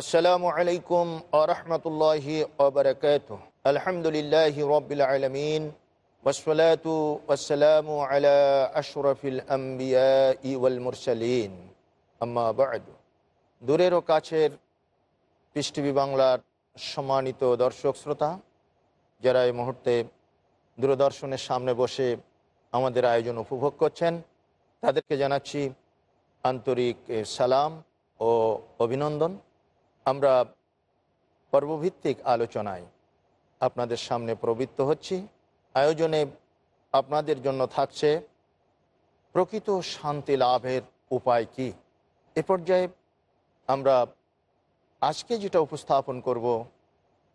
আসসালামু আলাইকুম আরহামতুল্লাহি ওবরাকাত আলহামদুলিল্লাহ রবিল আলমিন ওসলাতু ওসালামু আলা আশরফিল আম্বিয়া ওয়াল মুরসালিন। আম্মা বাদ। দূরের ও কাছের পৃষ্টিভি বাংলার সম্মানিত দর্শক শ্রোতা, যারা এই মুহূর্তে দূরদর্শনের সামনে বসে আমাদের আয়োজন উপভোগ করছেন, তাদেরকে জানাচ্ছি আন্তরিক সালাম ও অভিনন্দন। আমরা পর্বভিত্তিক আলোচনায় আপনাদের সামনে প্রবৃত্ত হচ্ছি। আয়োজনে আপনাদের জন্য থাকছে প্রকৃত শান্তি লাভের উপায় কি? এ পর্যায়ে আমরা আজকে যেটা উপস্থাপন করব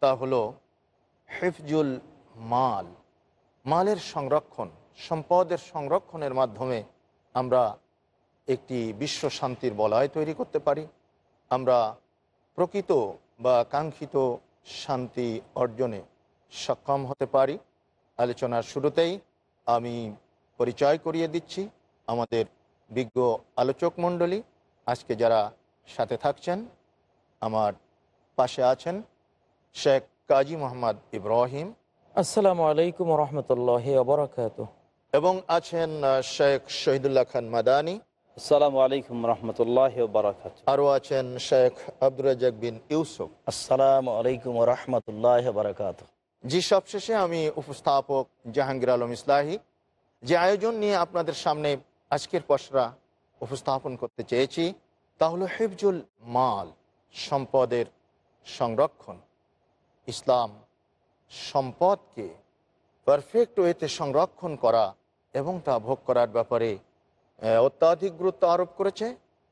তা হলো হেফজুল মাল, মালের সংরক্ষণ, সম্পদের সংরক্ষণের মাধ্যমে আমরা একটি বিশ্ব শান্তির বলয় তৈরি করতে পারি। আমরা প্রকৃত বা কাঙ্ক্ষিত শান্তি অর্জনে সক্ষম হতে পারি। আলোচনার শুরুতেই আমি পরিচয় করিয়ে দিচ্ছি আমাদের বিজ্ঞ আলোচক মণ্ডলী। আজকে যারা সাথে থাকছেন আমার পাশে আছেন শেখ কাজী মোহাম্মদ ইব্রাহিম। আসসালামু আলাইকুম রহমতুল্লাহ এবং আছেন শেখ শহীদুল্লাহ খান মাদানী। আসসালামু আলাইকুম রহমতুল্লাহ বরকাত আরও আছেন শেখ বিন ইউসুফ। আসসালামু আলাইকুম রহমতুল্লাহ বরকাত জি সবশেষে আমি উপস্থাপক জাহাঙ্গীর আলম ইসলাহি যে আয়োজন নিয়ে আপনাদের সামনে আজকের পশরা উপস্থাপন করতে চেয়েছি তা হলো হেফজুল মাল সম্পদের সংরক্ষণ। ইসলাম সম্পদকে পারফেক্ট ওয়েতে সংরক্ষণ করা এবং তা ভোগ করার ব্যাপারে অত্যাধিক গুরুত্ব আরোপ করেছে।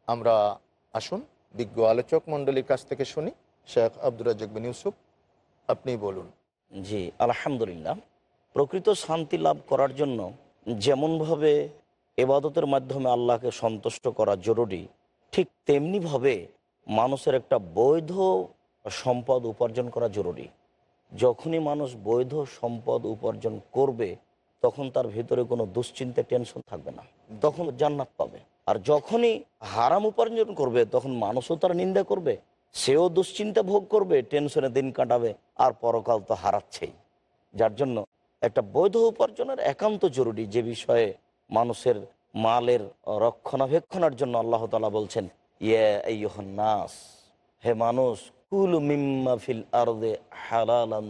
আমরা আসুন, বিজ্ঞ আলোচক মণ্ডলীর কাছ থেকে শুনি। শেখ আব্দুর বিন ইউসুফ, আপনি বলুন। জি, আলহামদুলিল্লাহ। প্রকৃত শান্তি লাভ করার জন্য যেমনভাবে এবাদতের মাধ্যমে আল্লাহকে সন্তুষ্ট করা জরুরি, ঠিক তেমনিভাবে মানুষের একটা বৈধ সম্পদ উপার্জন করা জরুরি। যখনই মানুষ বৈধ সম্পদ উপার্জন করবে তখন তার ভিতরে কোনো দুশ্চিন্তা টেনশন থাকবে না। তখন জান্নাত পাবে। আর যখনই হারাম উপার্জন করবে, তখন মানুষও তার নিন্দা করবে, সেও দুশ্চিন্তা ভোগ করবে টেনশনে দিন কাটাবে, আর পরকাল তো হারাচ্ছেই। যার জন্য একটা বৈধ উপার্জনের একান্ত জরুরি যে বিষয়ে মানুষের মালের রক্ষণাবেক্ষণের জন্য আল্লাহ তালা বলছেন ইয়ে নাস, হে মানুষ, কুল মিম্মা ফিল আরদে হালালান।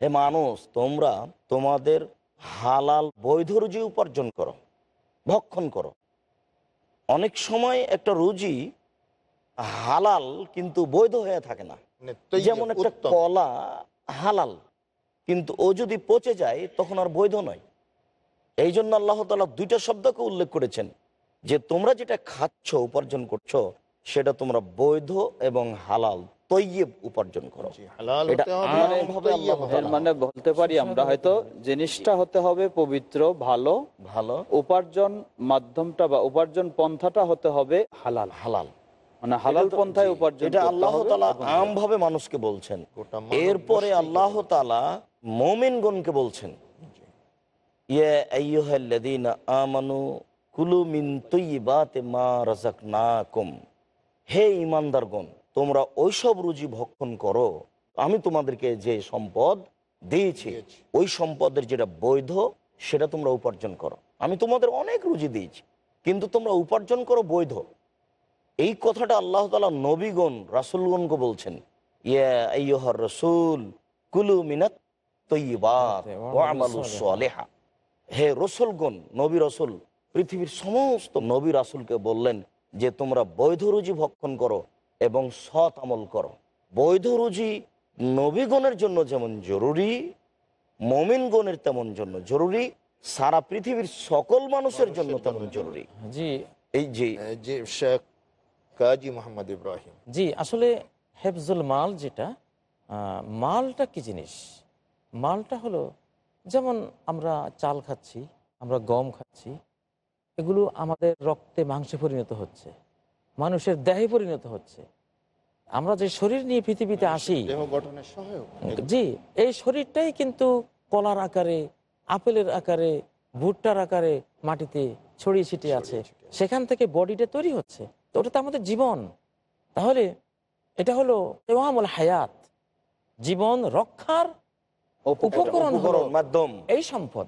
হে মানুষ তোমরা তোমাদের হালাল বৈধ রুজি উপার্জন করো ভক্ষণ করো। অনেক সময় একটা রুজি হালাল কিন্তু বৈধ হয়ে থাকে না। মানে যেমন একটা কলা হালাল কিন্তু ও যদি পচে যায় তখন আর বৈধ নয়। এই জন্য আল্লাহ তালা দুইটা শব্দকে উল্লেখ করেছেন যে তোমরা যেটা খাচ্ছ উপার্জন করছ সেটা তোমরা বৈধ এবং হালাল। তৈয়ব উপার্জন করো। মানে বলতে পারি আমরা হয়তো জিনিসটা হতে হবে পবিত্র ভালো। ভালো। উপার্জন মাধ্যমটা বা উপার্জন পন্থাটা হতে হবে হালাল। হালাল। মানে হালাল পন্থায় উপার্জন এটা আল্লাহ তালা আমভাবে মানুষকে বলছেন। এরপরে আল্লাহ তালা মোমিনগণকে বলছেন। ইয়ে আইয়ুহাল্লাযীনা আমানু কুলু মিন তৈবাতে মা রাযাকনাকুম। হে ইমানদারগণ তোমরা ওইসব রুজি ভক্ষণ করো আমি তোমাদেরকে যে সম্পদ দিয়েছি। ওই সম্পদের যেটা বৈধ সেটা তোমরা উপার্জন করো। আমি তোমাদের অনেক রুজি দিয়েছি কিন্তু তোমরা উপার্জন করো বৈধ। এই কথাটা আল্লাহ তালা নবীগণ রাসুলগণকে বলছেন ইয়া আইয়ুহার রসুল কুলু মিনাত ওয়ামালু হে রসুলগণ নবী রসুল পৃথিবীর সমস্ত নবী রাসুলকে বললেন যে তোমরা বৈধ রুজি ভক্ষণ করো এবং সৎ আমল করো। বৈধ রুজি নবীগণের জন্য যেমন জরুরি মমিনগণের তেমন জন্য জরুরি সারা পৃথিবীর সকল মানুষের জন্য তেমন জরুরি। জি। এই যে শেখ কাজী মোহাম্মদ ইব্রাহিম। জি আসলে হেফজুল মাল যেটা মালটা কি জিনিস? মালটা হলো যেমন আমরা চাল খাচ্ছি আমরা গম খাচ্ছি এগুলো আমাদের রক্তে মাংসে পরিণত হচ্ছে। মানুষের দেহে পরিণত হচ্ছে। আমরা যে শরীর নিয়ে পৃথিবীতে আসি জি এই শরীরটাই কিন্তু কলার আকারে আপেলের আকারে ভুট্টার আকারে মাটিতে ছড়িয়ে ছিটিয়ে আছে। সেখান থেকে বডিটা তৈরি হচ্ছে। তো ওটা তো আমাদের জীবন। তাহলে এটা হলো তেওয়ামুল হায়াত। জীবন রক্ষার উপকরণ হলো মাধ্যম। এই সম্পদ।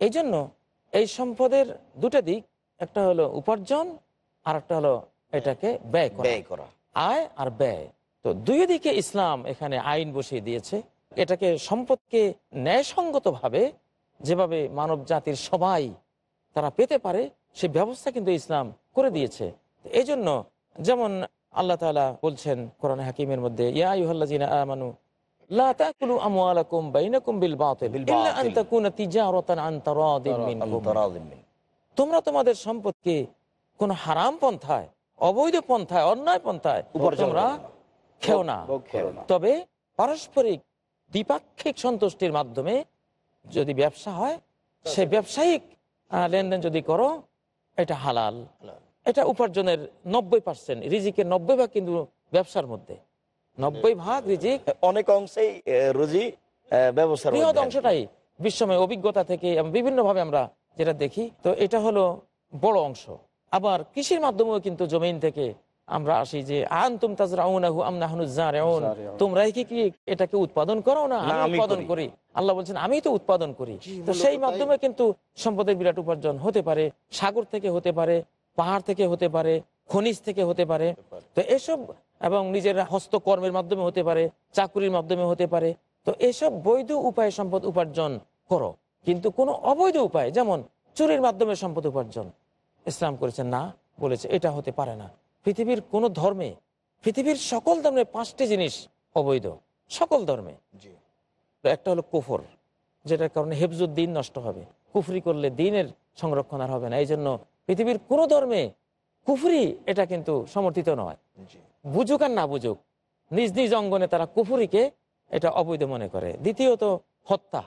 এই জন্য এই সম্পদের দুটো দিক একটা হলো উপার্জন আর একটা হলো এটাকে ব্যয় করা। ব্যয় করা। আয় আর ব্যয়। তো দুই দিকে ইসলাম এখানে আইন বসিয়ে দিয়েছে। এটাকে সম্পদকে ন্যায়সঙ্গতভাবে যেভাবে মানব জাতির সবাই তারা পেতে পারে সে ব্যবস্থা কিন্তু ইসলাম করে দিয়েছে। এই জন্য যেমন আল্লাহ তাআলা বলছেন কোরআন হাকিমের মধ্যে ইয়া আমানু। তোমরা তোমাদের সম্পদকে কোন হারাম পন্থায় অবৈধ পন্থায় অন্যায় পন্থায় উপার্জন তোমরা খেও না। তবে পারস্পরিক দ্বিপাক্ষিক সন্তুষ্টির মাধ্যমে যদি ব্যবসা হয় সে ব্যবসায়িক আহ, লেনদেন যদি করো এটা হালাল। এটা উপার্জনের নব্বই পার্সেন্ট রিজিকের নব্বই ভাগ কিন্তু ব্যবসার মধ্যে। নব্বই ভাগ রিজিক অনেক অংশেই রুজি ব্যবসা বৃহৎ অংশটাই বিশ্বময় অভিজ্ঞতা থেকে এবং বিভিন্নভাবে আমরা যেটা দেখি তো এটা হলো বড় অংশ। আবার কৃষির মাধ্যমেও কিন্তু জমিন থেকে আমরা আসি যে আন তুম তাজরাউনাহু আম তোমরা কি কি এটাকে উৎপাদন করো না? আমি উৎপাদন করি। করি। আল্লাহ বলছেন আমি তো উৎপাদন করি। তো সেই মাধ্যমে কিন্তু সম্পদের বিরাট উপার্জন হতে পারে সাগর থেকে হতে পারে পাহাড় থেকে হতে পারে খনিজ থেকে হতে পারে। তো এসব এবং নিজের হস্তকর্মের মাধ্যমে হতে পারে চাকুরির মাধ্যমে হতে পারে। তো এসব বৈধ উপায়ে সম্পদ উপার্জন করো। কিন্তু কোনো অবৈধ উপায় যেমন চুরির মাধ্যমে সম্পদ উপার্জন। ইসলাম করেছেন না বলেছে এটা হতে পারে না। পৃথিবীর কোন ধর্মে পৃথিবীর সকল ধর্মে পাঁচটি জিনিস অবৈধ। সকল ধর্মে। একটা হলো কুফর যেটার কারণে হেফজুদ্দিন নষ্ট হবে। কুফরি করলে দিনের সংরক্ষণ আর হবে না। এই জন্য পৃথিবীর কোনো ধর্মে কুফরি এটা কিন্তু সমর্থিত নয়। বুঝুক আর না বুঝুক নিজ নিজ অঙ্গনে তারা কুফুরিকে এটা অবৈধ মনে করে। দ্বিতীয়ত হত্যা।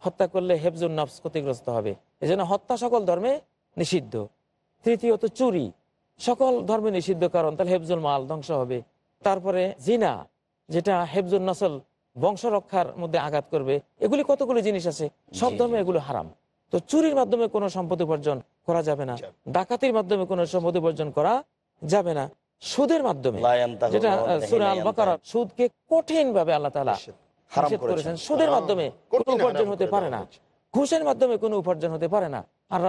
হত্যা করলে হেফজুল নফস ক্ষতিগ্রস্ত হবে। এই জন্য হত্যা সকল ধর্মে নিষিদ্ধ। তৃতীয়ত চুরি। সকল ধর্মে নিষিদ্ধ কারণ তাহলে হেফজুল মাল ধ্বংস হবে। তারপরে জিনা যেটা হেফজুল নসল বংশ রক্ষার মধ্যে আঘাত করবে। এগুলি কতগুলো জিনিস আছে? সব ধর্মে এগুলো হারাম। তো চুরির মাধ্যমে কোনো সম্পদ উপার্জন করা যাবে না। ডাকাতির মাধ্যমে কোনো সম্পদ উপার্জন করা যাবে না। সুদের মাধ্যমে যেটা সুরা আল বাকারা সুদকে কঠিন ভাবে আল্লাহ তালা। করেছেন। সুদের মাধ্যমে কোনো উপার্জন হতে পারে না। ঘুষের মাধ্যমে কোনো উপার্জন হতে পারে না। আর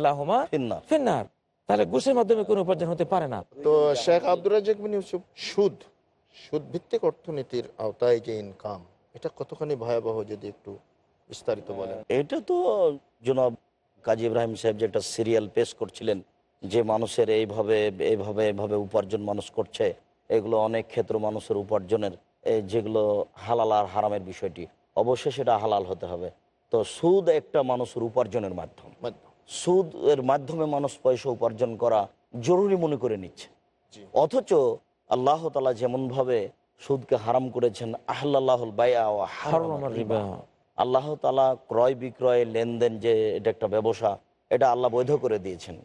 এলাহমা ফিন্নার। ফিন্নার। তাহলে ঘুষের মাধ্যমে কোনো উপার্জন হতে পারে না। তো শেখ আব্দুর রাজ্জাক বিন ইউসুফ সুদ। সুদ ভিত্তিক অর্থনীতির আওতায় যে ইনকাম এটা কতখানি ভয়াবহ যদি একটু বিস্তারিত বলেন? এটা তো জনাব কাজী ইব্রাহিম সাহেব যে একটা সিরিয়াল পেশ করছিলেন যে মানুষের এইভাবে এইভাবে এইভাবে উপার্জন মানুষ করছে এগুলো অনেক ক্ষেত্র মানুষের উপার্জনের যেগুলো হালাল আর হারামের বিষয়টি অবশ্যই সেটা হালাল হতে হবে। তো সুদ একটা মানুষের উপার্জনের মাধ্যম। মাধ্যম। সুদ এর মাধ্যমে মানুষ পয়সা উপার্জন করা জরুরি মনে করে নিচ্ছে। অথচ আল্লাহ তালা যেমনভাবে সুদকে হারাম করেছেন আহ্লাহুল আল্লাহ তালা ক্রয় বিক্রয় লেনদেন যে এটা একটা ব্যবসা এটা আল্লাহ বৈধ করে দিয়েছেন।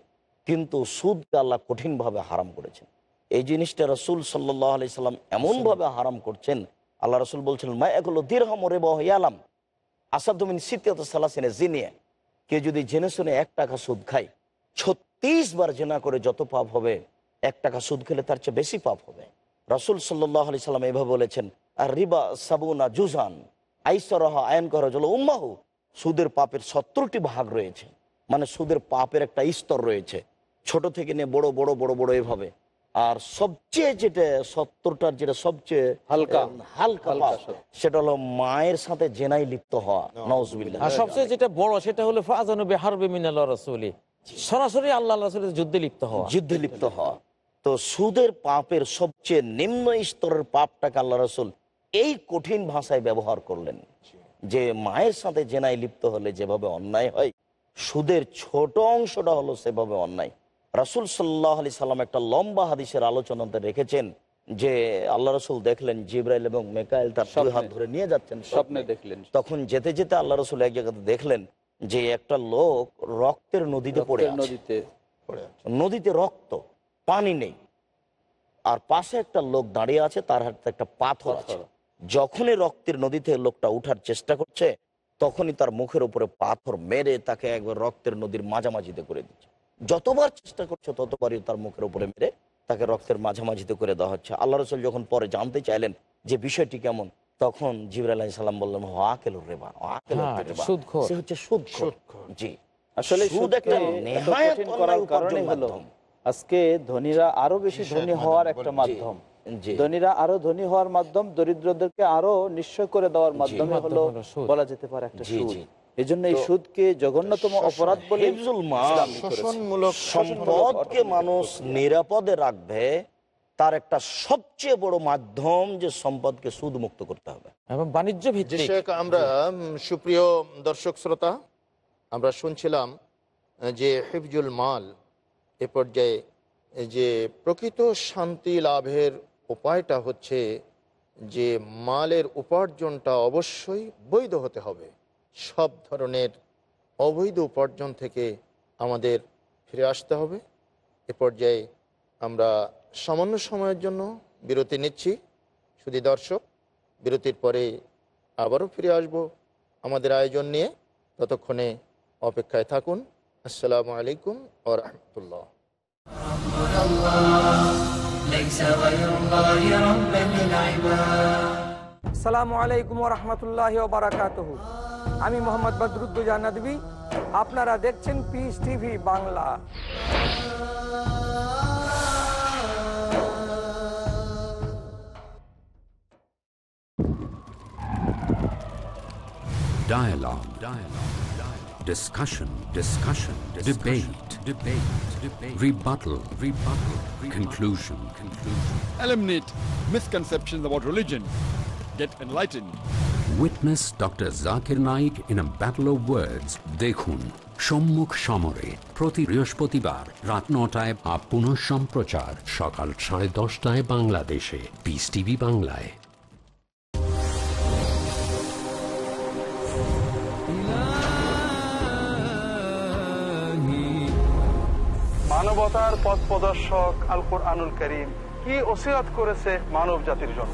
কিন্তু সুদকে আল্লাহ কঠিনভাবে হারাম করেছেন। এই জিনিসটা রসুল সাল্লাহ আলি সাল্লাম এমনভাবে হারাম করছেন আল্লাহ রসুল বলছেন মা এগুলো দীর্ঘম রে বহালাম আসাদুমিন সিতিয়াত সালাসিনে জিনিয়ে কেউ যদি জেনে শুনে এক টাকা সুদ খায়, ছত্রিশ বার জেনা করে যত পাপ হবে, এক টাকা সুদ খেলে তার চেয়ে বেশি পাপ হবে। রসুল সাল্লাহ আলি সাল্লাম এভাবে বলেছেন, আর রিবা সাবুনা জুজান আইসরহ আয়ন করা জল উম্মাহু। সুদের পাপের সত্তরটি ভাগ রয়েছে। মানে সুদের পাপের একটা স্তর রয়েছে। ছোট থেকে নিয়ে বড় বড় বড় বড় এভাবে। আর সবচেয়ে যেটা সত্তরটার যেটা সবচেয়ে হালকা। হালকা। সেটা হলো মায়ের সাথে জেনাই লিপ্ত হওয়া। আর সবচেয়ে যেটা বড় সেটা হলো ফাজানবে হারবে মিনাল রসুলি। সরাসরি আল্লাহ রসুলের যুদ্ধে লিপ্ত হওয়া। যুদ্ধে লিপ্ত হওয়া। তো সুদের পাপের সবচেয়ে নিম্ন স্তরের পাপটাকে আল্লাহ রসুল এই কঠিন ভাষায় ব্যবহার করলেন। যে মায়ের সাথে জেনায় লিপ্ত হলে যেভাবে অন্যায় হয় সুদের ছোট অংশটা হলো সেভাবে অন্যায়। রাসুল সাল্লাহ আলি সাল্লাম একটা লম্বা হাদিসের আলোচনাতে রেখেছেন যে আল্লাহ রসুল দেখলেন জিব্রাইল এবং মেকাইল তার দুই হাত ধরে নিয়ে যাচ্ছেন। স্বপ্নে দেখলেন। তখন যেতে যেতে আল্লাহ রসুল এক জায়গাতে দেখলেন যে একটা লোক রক্তের নদীতে পড়ে নদীতে নদীতে রক্ত পানি নেই। আর পাশে একটা লোক দাঁড়িয়ে আছে তার হাতে একটা পাথর আছে। যখনই রক্তের নদীতে লোকটা উঠার চেষ্টা করছে তখনই তার মুখের উপরে পাথর মেরে তাকে একবার রক্তের নদীর মাঝামাঝিতে করে দিচ্ছে। যতবার চেষ্টা করছে ততবারই তার মুখের উপরে মেরে তাকে রক্তের মাঝামাঝিতে করে দেওয়া হচ্ছে। আল্লাহ রসুল যখন পরে জানতে চাইলেন যে বিষয়টি কেমন তখন জিবর আলাহ সাল্লাম বললেন হ আকেলুর রেবা। হ্যাঁ। সে হচ্ছে সুদ জি। আসলে সুদ একটা করার কারণে হলো আজকে ধনীরা আরও বেশি ধনী হওয়ার একটা মাধ্যম। ধনীরা আরও ধনী হওয়ার মাধ্যম দরিদ্রদেরকে আরও নিশ্চয় করে দেওয়ার মাধ্যমে হলো হলো বলা যেতে পারে একটা সুদ। জি। এই জন্য এই সুদকে জঘন্যতম অপরাধ বলে সম্পদকে মানুষ নিরাপদে রাখবে তার একটা সবচেয়ে বড় মাধ্যম যে সম্পদকে সুদ মুক্ত করতে হবে। এবং বাণিজ্য ভিত্তিক। আমরা সুপ্রিয় দর্শক শ্রোতা আমরা শুনছিলাম যে হিফজুল মাল এ পর্যায়ে যে প্রকৃত শান্তি লাভের উপায়টা হচ্ছে যে মালের উপার্জনটা অবশ্যই বৈধ হতে হবে। সব ধরনের অবৈধ উপার্জন থেকে আমাদের ফিরে আসতে হবে। এ পর্যায়ে আমরা সামান্য সময়ের জন্য বিরতি নিচ্ছি। শুধু দর্শক, বিরতির পরে আবারও ফিরে আসব আমাদের আয়োজন নিয়ে। ততক্ষণে অপেক্ষায় থাকুন। আসসালামু আলাইকুম ও রহমতুল্লাহ। সালামু আলাইকুম রহমতুল্লাহ আমি মোহাম্মদ বদরুদ্দুজা নদী আপনারা দেখছেন Peace TV Bangla Dialogue. Dialogue. Dialogue. Discussion. Discussion. Debate. Debate. Debate. Rebuttal. Rebuttal. Conclusion. Conclusion. eliminate misconceptions about religion, get enlightened. Witness doctor Zakir Naik in a battle of words. দেখুন সম্মুখ সমরে প্রতি বৃহস্পতিবার রাত নটায় বা পুনঃ সম্প্রচার সকাল সাড়ে দশটায় বাংলাদেশে পিস টিভি বাংলায় মানবতার পথ প্রদর্শক আল কোরআনুল করিম কি ওসিরাত করেছে মানব জাতির জন্য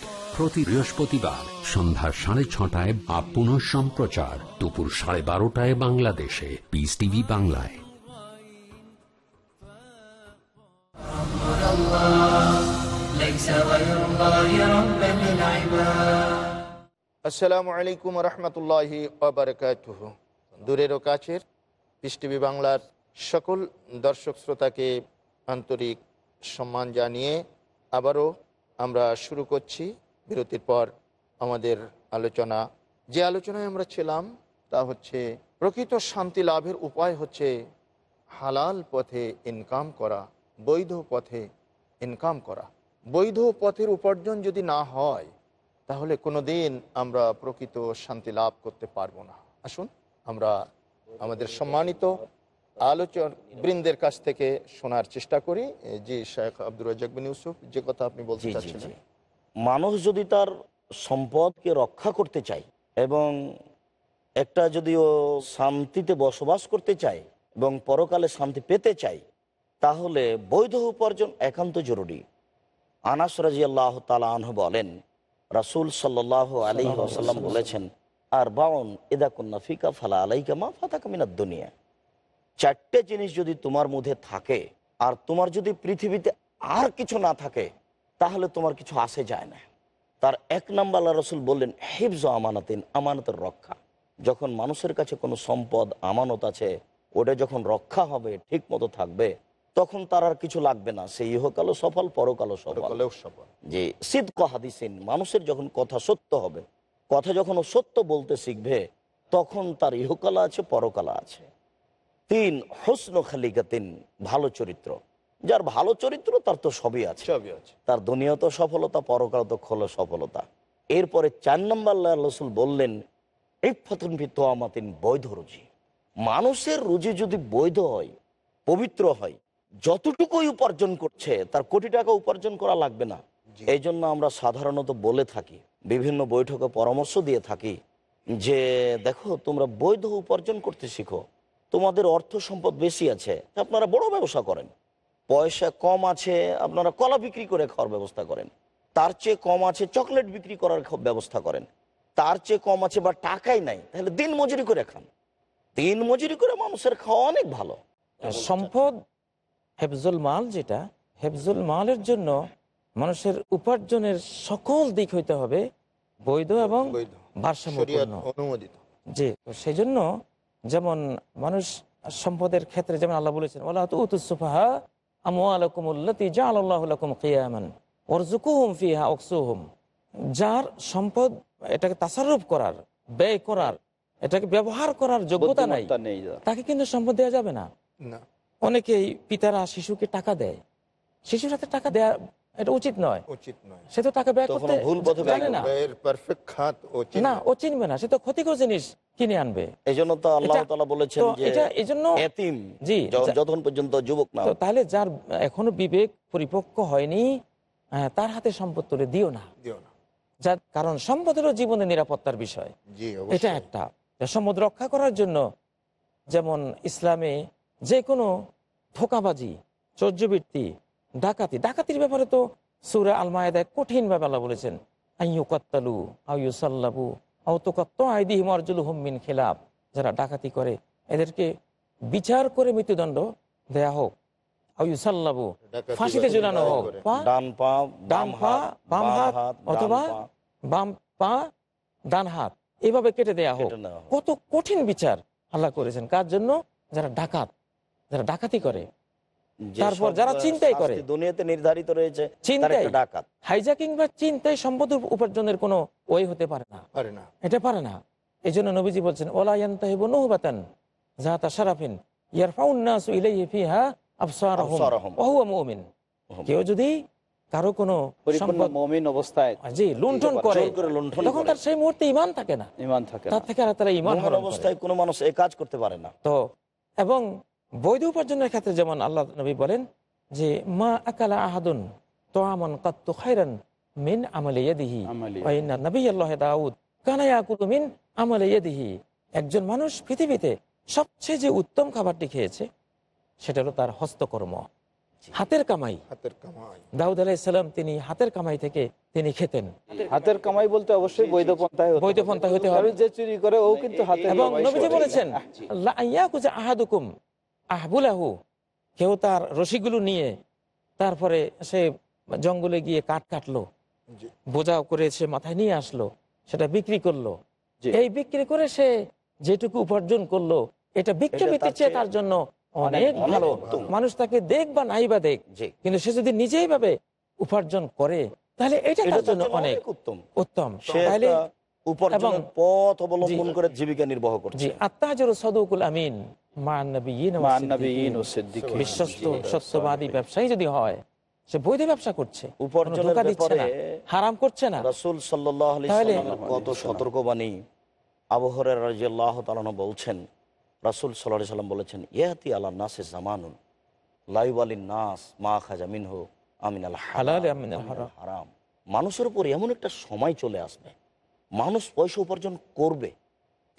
প্রতি বৃহস্পতিবার সন্ধ্যা সাড়ে ছটায় বা পুনঃ সম্প্রচার দুপুর সাড়ে বারোটায় বাংলাদেশে। পিস টিভি বাংলায়। আসসালামু আলাইকুম রহমতুল্লাহি দূরের কাছের পিস টিভি বাংলার সকল দর্শক শ্রোতাকে আন্তরিক সম্মান জানিয়ে আবারও আমরা শুরু করছি বিরতির পর আমাদের আলোচনা যে আলোচনায় আমরা ছিলাম তা হচ্ছে প্রকৃত শান্তি লাভের উপায় হচ্ছে হালাল পথে ইনকাম করা বৈধ পথে ইনকাম করা। বৈধ পথের উপার্জন যদি না হয় তাহলে কোনো দিন আমরা প্রকৃত শান্তি লাভ করতে পারব না। আসুন আমরা আমাদের সম্মানিত আলোচন বৃন্দের কাছ থেকে শোনার চেষ্টা করি। জি শেখ আব্দুর রাজাক বিন ইউসুফ যে কথা আপনি বলতে চাচ্ছিলেন। মানুষ যদি তার সম্পদকে রক্ষা করতে চায় এবং একটা যদি ও শান্তিতে বসবাস করতে চায় এবং পরকালে শান্তি পেতে চায় তাহলে বৈধ উপার্জন একান্ত জরুরি। আনাস রাজি আল্লাহ তালা আনহ বলেন রাসুল সাল্লাহ আলী আসাল্লাম বলেছেন আর বাউন এদা কন্যা ফিকা ফালা আলাইকা মা ফাতা কামিনার দুনিয়া। চারটে জিনিস যদি তোমার মধ্যে থাকে আর তোমার যদি পৃথিবীতে আর কিছু না থাকে তাহলে তোমার কিছু আসে যায় না। তার এক নম্বর আল্লাহ রসুল বললেন হিফজ আমানাতিন আমানতের রক্ষা। যখন মানুষের কাছে কোনো সম্পদ আমানত আছে ওটা যখন রক্ষা হবে ঠিক মতো থাকবে তখন তার আর কিছু লাগবে না। সে ইহকালও সফল পরকালও সফল। পরকালেও সফল। যে সিদ্ধ হাদিসিন মানুষের যখন কথা সত্য হবে কথা যখন ও সত্য বলতে শিখবে তখন তার ইহকালা আছে পরকালা আছে। তিন হোসন খালিকাতিন ভালো চরিত্র। যার ভালো চরিত্র তার তো সবই আছে। সবই আছে। তার দুনিয়াত সফলতা পরকাল তো খোলো সফলতা। এরপরে চার নম্বর আল্লাহ রসুল বললেন এই ফতন আমাতিন বৈধ রুজি। মানুষের রুজি যদি বৈধ হয় পবিত্র হয় যতটুকুই উপার্জন করছে তার কোটি টাকা উপার্জন করা লাগবে না। এই জন্য আমরা সাধারণত বলে থাকি বিভিন্ন বৈঠকে পরামর্শ দিয়ে থাকি যে দেখো তোমরা বৈধ উপার্জন করতে শিখো। তোমাদের অর্থ সম্পদ বেশি আছে আপনারা বড় ব্যবসা করেন। পয়সা কম আছে আপনারা কলা বিক্রি করে খাওয়ার ব্যবস্থা করেন। তার চেয়ে কম আছে চকলেট বিক্রি করার ব্যবস্থা করেন। তার চেয়ে কম আছে বা টাকাই নাই তাহলে দিন মজুরি করে খান। দিন মজুরি করে মানুষের খাওয়া অনেক ভালো। সম্পদ হেফজুল মাল যেটা হেফজুল মালের জন্য মানুষের উপার্জনের সকল দিক হইতে হবে বৈধ এবং ভারসাম্যপূর্ণ। অনুমোদিত। জি সেই জন্য যেমন মানুষ সম্পদের ক্ষেত্রে যেমন আল্লাহ বলেছেন ওলা তো উতুসুফাহা আমুয়ালাকুমুল্লাতি জাআলাল্লাহু লাকুম কিয়ামান ওয়ারজুকুহুম ফিহা ওয়াকসুহুম। যার সম্পদ এটাকে তাসাররুফ করার ব্যয় করার এটাকে ব্যবহার করার যোগ্যতা নাই। তাকে কিন্তু সম্পদ দেওয়া যাবে না। না। অনেকেই পিতারা শিশুকে টাকা দেয়। শিশুর হাতে টাকা দেয়া এটা উচিত নয়। উচিত নয়। সে তো টাকা ব্যয় করতে ভুল পথে জানে না। ব্যয়ের পারফেক্ট খাত চিনবে। না ও চিনবে না। সে তো ক্ষতিকর জিনিস কিনে আনবে। এই জন্য তো আল্লাহ তালা বলেছেন যে এটা এই জন্য এতিম জি, যতক্ষণ পর্যন্ত যুবক না তো তাহলে যার এখনও বিবেক পরিপক্ক হয়নি তার হাতে সম্পদ তুলে দিও না। দিও না। যার কারণ সম্পদেরও জীবনের নিরাপত্তার বিষয়। জি এটা একটা। সম্পদ রক্ষা করার জন্য যেমন ইসলামে যে কোনো ধোকাবাজি চর্যবৃত্তি ডাকাতি। ডাকাতির ব্যাপারে তো সুরা আল মায়েদায় কঠিন ভাবে আল্লাহ বলেছেন আইয়ু কত্তালু আইয়ু সাল্লাবু আউতকত্ত আইদিহিম আরজুল হুমিন খেলাপ যারা ডাকাতি করে এদেরকে বিচার করে মৃত্যুদণ্ড দেয়া হোক। ফাঁসিতে ঝুলানো হোক। ডান পা ডান পা বাম হাত অথবা বাম পা ডান হাত এইভাবে কেটে দেয়া হোক। কত কঠিন বিচার আল্লাহ করেছেন। কার জন্য? যারা ডাকাত যারা ডাকাতি করে তারপর যারা আহ, ছিনতাই করে। দুনিয়াতে নির্ধারিত রয়েছে তার একটা ডাকাত। হাইজাকিং বা চিন্তায় সম্পদ উপার্জনের কোনো ওই হতে পারে না। পারে না। এটা পারে না। এই জন্য নবীজি বলছেন নহবাতান ইলাইহি ফিহা আবসারহুম। ওয়া হুয়া মুমিন। কেউ যদি কারও কোনো মমিন অবস্থায় জি লুণ্ঠন করে তখন তার সেই মুহূর্তে ইমান থাকে না। ইমান থাকে তার থেকে আল্লাহ তাআলা ইমান। অবস্থায় কোনো মানুষ এই কাজ করতে পারে না। তো এবং বৈধ উপার্জনের ক্ষেত্রে যেমন আল্লাহ নবী বলেন যে মা আকালা আহাদুন তোয়ামন কাত্তু খাইরান মিন আমলে ইয়াদিহি আমালি। ওয়াইন্না নবী আল্লাহ দাউদ কানা ইয়াকুলু মিন আমলে ইয়াদিহি। একজন মানুষ পৃথিবীতে সবচেয়ে যে উত্তম খাবারটি খেয়েছে সেটা হলো তার হস্তকর্ম। হাতের কামাই। হাতের কামাই। দাউদ আলাইসাল্লাম তিনি হাতের কামাই থেকে তিনি খেতেন। হাতের কামাই বলতে অবশ্যই বৈধ পন্থায় হতে বৈধ। পন্থায় হতে হবে। যে চুরি করে ও কিন্তু হাতের এবং নবীজি বলেছেন ইয়াকুজা আহাদুকুম। আহবুলাহু কেউ তার রশিগুলো নিয়ে তারপরে সে জঙ্গলে গিয়ে কাঠ কাটলো। বোঝাও করে সে মাথায় নিয়ে আসলো সেটা বিক্রি করল। এই বিক্রি করে সে যেটুকু উপার্জন করল এটা তার চেয়ে তার জন্য অনেক ভালো। মানুষ তাকে দেখ বা নাই বা দেখ জি। কিন্তু সে যদি নিজেই ভাবে উপার্জন করে তাহলে এটা তার জন্য অনেক উত্তম। উত্তম। তাহলে একটা উপার্জনের পথ অবলম্বন করে জীবিকা নির্বাহ জি। করছে আত্মাজর সদুকুল আমিন। বিশ্বস্ত সত্যবাদী ব্যবসায়ী যদি হয় সে বৈধ ব্যবসা করছে হারাম করছে না। রাসুল কত সতর্কবাণী বলছেন রাসুল সাল্লাহ সাল্লাম বলেছেন ইয়াতি আল্লাহ নাসে জামানুন লাইব আলী নাস মা খাজা মিনহু আমিন। হারাম। মানুষের উপর এমন একটা সময় চলে আসবে মানুষ পয়সা উপার্জন করবে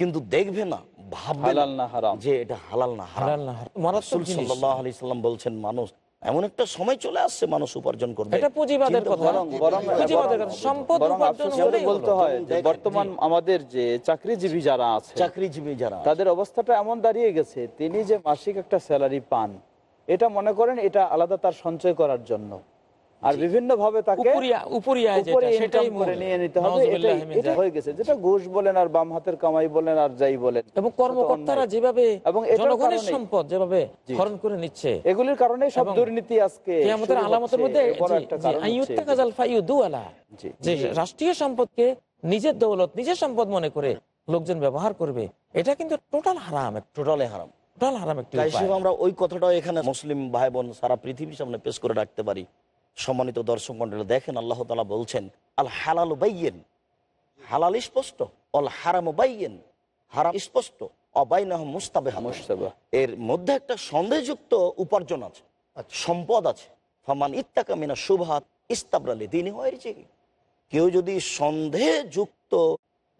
কিন্তু দেখবে না ভাববে হালাল না হারাম। যে এটা হালাল না হালাল না হারাম। রাসূল সাল্লাল্লাহু আলাইহি সাল্লাম বলছেন মানুষ এমন একটা সময় চলে আসছে মানুষ উপার্জন করবে। এটা পুঁজিবাদের কথা। বরং বরং পুঁজিবাদের কথা। সম্পদ বরং উপার্জন করে বলতে হয় যে বর্তমান আমাদের যে চাকরিজীবী যারা আছে চাকরিজীবী যারা তাদের অবস্থাটা এমন দাঁড়িয়ে গেছে তিনি যে মাসিক একটা স্যালারি পান এটা মনে করেন এটা আলাদা তার সঞ্চয় করার জন্য। আর বিভিন্ন ভাবে তাকে। নিয়ে নিতে হবে। নাউজুবিল্লাহ এটাই- এটা হয়ে গেছে। যেটা ঘুষ বলেন আর বাম হাতের কামাই বলেন আর যাই বলেন এবং কর্মকর্তারা যেভাবে এবং জনগণের সম্পদ যেভাবে জি। করে নিচ্ছে এগুলির কারণে সব দুর্নীতি আজকে কিয়ামতের আলামতের মধ্যে এর বড় জি, একটা জি, কারণ হচ্ছে আইয়ুত্তাকাজাল ফাইয়ুদু আলা। জি। যে রাষ্ট্রীয় সম্পদকে নিজের দৌলত নিজের সম্পদ মনে করে লোকজন ব্যবহার করবে এটা কিন্তু টোটাল হারাম টোটালে হারাম। টোটাল হারাম একটি তাই আমরা ওই কথাটাও এখানে মুসলিম ভাই বোন সারা পৃথিবীর সামনে পেশ করে রাখতে পারি। সম্মানিত দর্শক মন্ডলী দেখেন আল্লাহ তালা বলছেন আল হালাল বাইয়েন। হালাল স্পষ্ট। অল হারাম বাইয়েন। হারাম স্পষ্ট। অবাইনাহ মুস্তাবে মুস্তাবাহ। এর মধ্যে একটা সন্দেহযুক্ত উপার্জন আছে সম্পদ আছে। ফমান ইত্তাকা মিনা শুভাত ইস্তাবরালি দিনই হয় কেউ যদি সন্দেহযুক্ত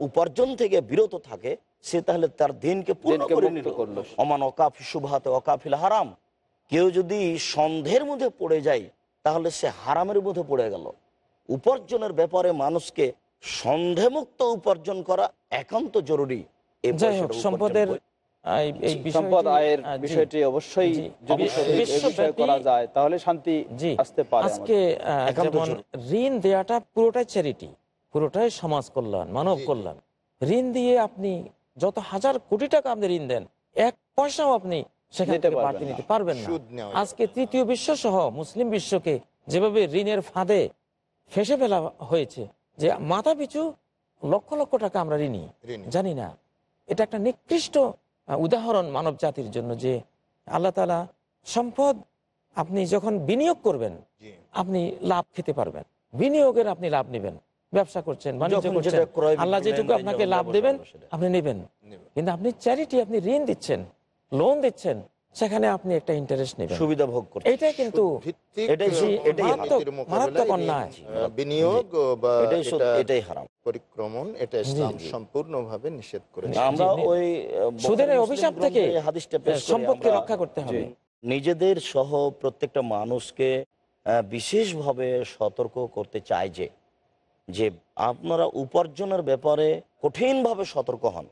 উপার্জন থেকে বিরত থাকে সে তাহলে তার দিনকে। অমান অকাফি শুভাতে অকাফিল হারাম। কেউ যদি সন্দেহের মধ্যে পড়ে যায় তাহলে সে হারামের মধ্যে পড়ে গেল উপার্জনের ব্যাপারে মানুষকে সন্দেহমুক্ত উপার্জন করা একান্ত জরুরি এই যাই হোক সম্পদের করে। এই এই সম্পদ আয়ের বিষয়টি অবশ্যই যদি অবশ্যই। এ বিষয়ে বিশ্বব্যাপী- করা যায় তাহলে শান্তি জি আসতে পারে আজকে যেমন ঋণ দেওয়াটা পুরোটাই চ্যারিটি পুরোটাই সমাজ কল্যাণ মানব কল্যাণ ঋণ দিয়ে আপনি যত হাজার কোটি টাকা আপনি ঋণ দেন এক পয়সাও আপনি সেখান থেকে বাড়তি নিতে পারবেন না। আজকে তৃতীয় বিশ্ব সহ মুসলিম বিশ্বকে যেভাবে ঋণের ফাঁদে ফেসে ফেলা হয়েছে যে মাথা পিছু লক্ষ লক্ষ টাকা আমরা ঋণী। জানি না। এটা একটা নিকৃষ্ট উদাহরণ মানব জাতির জন্য যে আল্লাহ তালা সম্পদ আপনি যখন বিনিয়োগ করবেন আপনি লাভ খেতে পারবেন। বিনিয়োগের আপনি লাভ নেবেন। ব্যবসা করছেন বাণিজ্য করছেন আল্লাহ যেটুকু আপনাকে লাভ দেবেন আপনি নেবেন। কিন্তু আপনি চ্যারিটি আপনি ঋণ দিচ্ছেন। লোন দিচ্ছেন সেখানে আপনি একটা ইন্টারেস্ট নেবেন। সুবিধা ভোগ করছে এটাই কিন্তু মারাত্মক- অন্যায়। বিনিয়োগ বা এটাই এটা হারাম। পরিক্রমণ এটা ইসলাম সম্পূর্ণভাবে নিষেধ করেছে। আমরা ওই সুদের অভিশাপ থেকে হাদিসটা করে সম্পদকে রক্ষা করতে হবে। নিজেদের সহ প্রত্যেকটা মানুষকে আহ, বিশেষভাবে সতর্ক করতে চাই যে যে আপনারা উপার্জনের ব্যাপারে কঠিনভাবে সতর্ক হন।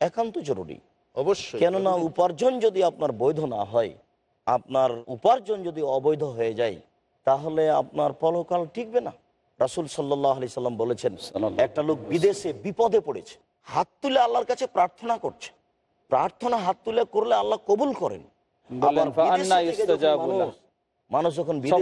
একান্ত জরুরি। অবশ্যই কেননা উপার্জন যদি আপনার বৈধ না হয় আপনার উপার্জন যদি অবৈধ হয়ে যায় তাহলে আপনার পলকাল টিকবে না। রাসুল সাল্লাহ আলি সাল্লাম বলেছেন একটা লোক বিদেশে বিপদে পড়েছে হাত তুলে আল্লাহর কাছে প্রার্থনা করছে। প্রার্থনা হাত তুলে করলে আল্লাহ কবুল করেন। মানুষ- যখন বিদেশে।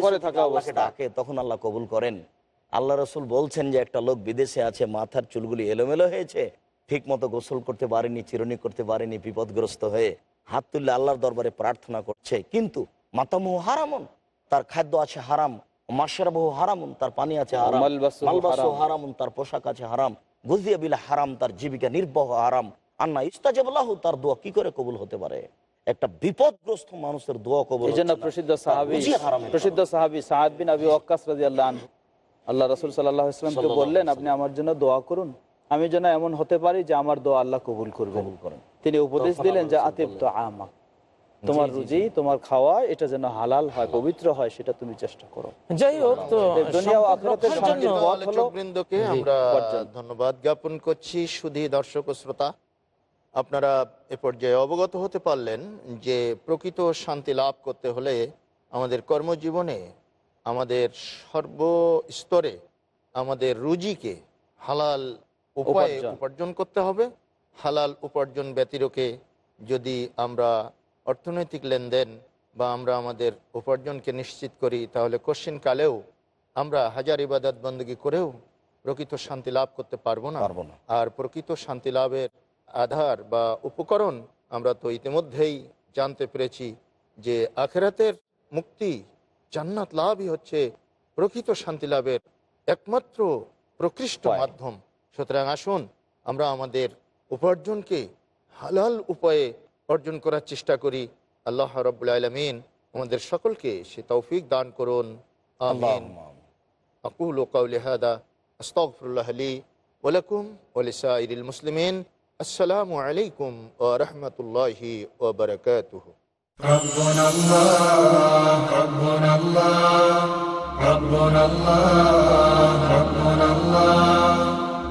ডাকে তখন আল্লাহ কবুল করেন। আল্লাহ রসুল বলছেন যে একটা লোক বিদেশে আছে মাথার চুলগুলি এলোমেলো হয়েছে ঠিক মতো গোসল করতে পারেনি চিরুনি করতে পারেনি বিপদগ্রস্ত হয়ে হাত তুললে আল্লাহর দরবারে প্রার্থনা করছে। কিন্তু মাতামুহ হারামন তার খাদ্য আছে হারাম মাসেরাবহু হারামুন তার পানি আছে হারাম মালবাসু হারামুন তার পোশাক আছে হারাম গুজিয়া বিলা হারাম তার জীবিকা নির্বাহ হারাম। আন্না ইস্তাজাবলাহু তার দোয়া কি করে কবুল হতে পারে? একটা বিপদগ্রস্ত মানুষের দোয়া কবুল। প্রসিদ্ধ সাহাবি প্রসিদ্ধ সাহাবি সাহাদ বিন আবি ওয়াক্কাস রাদিয়াল্লাহু আনহু। আল্লাহ রাসূল সাল্লাল্লাহু আলাইহি ওয়াসাল্লামকে বললেন আপনি আমার জন্য দোয়া করুন। আমি যেন এমন হতে পারি যে আমার দোয়া আল্লাহ কবুল করবেন। তিনি উপদেশ দিলেন যে আতিব তো আমা তোমার রুজি তোমার খাওয়া এটা যেন হালাল হয় পবিত্র হয় সেটা তুমি চেষ্টা করো। যাই হোক তো আমরা ধন্যবাদ জ্ঞাপন করছি। শুধু দর্শক ও শ্রোতা আপনারা এ পর্যায়ে অবগত হতে পারলেন যে প্রকৃত শান্তি লাভ করতে হলে আমাদের কর্মজীবনে আমাদের সর্বস্তরে আমাদের রুজিকে হালাল উপায়ে উপার্জন। করতে হবে। হালাল উপার্জন ব্যতিরকে যদি আমরা অর্থনৈতিক লেনদেন বা আমরা আমাদের উপার্জনকে নিশ্চিত করি তাহলে কশিন কালেও আমরা হাজার ইবাদত বন্দী করেও প্রকৃত শান্তি লাভ করতে পারব না। আর প্রকৃত শান্তি লাভের আধার বা উপকরণ আমরা তো ইতিমধ্যেই জানতে পেরেছি যে আখেরাতের মুক্তি জান্নাত লাভই হচ্ছে প্রকৃত শান্তি লাভের একমাত্র প্রকৃষ্ট মাধ্যম। সুতরাং আসুন আমরা আমাদের উপার্জনকে হালাল উপায়ে অর্জন করার চেষ্টা করি আল্লাহ রব্বুল আলমিন আমাদের সকলকে সে তৌফিক দান করুন আমিন আল্লাহুম্মা আমিন। أقول قولي هذا أستغفر الله لي ولكم ولسائر المسلمين السلام عليكم ورحمة الله وبركاته ربنا الله ربنا الله ربنا الله ربنا الله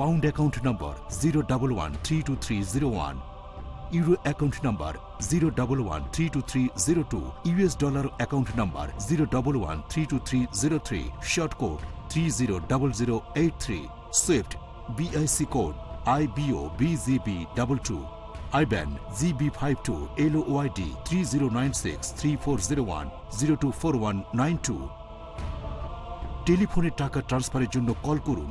pound account number zero double one three two three zero one euro account number zero double one three two three zero two US dollar account number zero double one three two three zero three short code three zero double zero eight three swift BIC code I BO BGB double two zero two four one nine two টেলিফোনে টাকা ট্রান্সফারের জন্য call করুন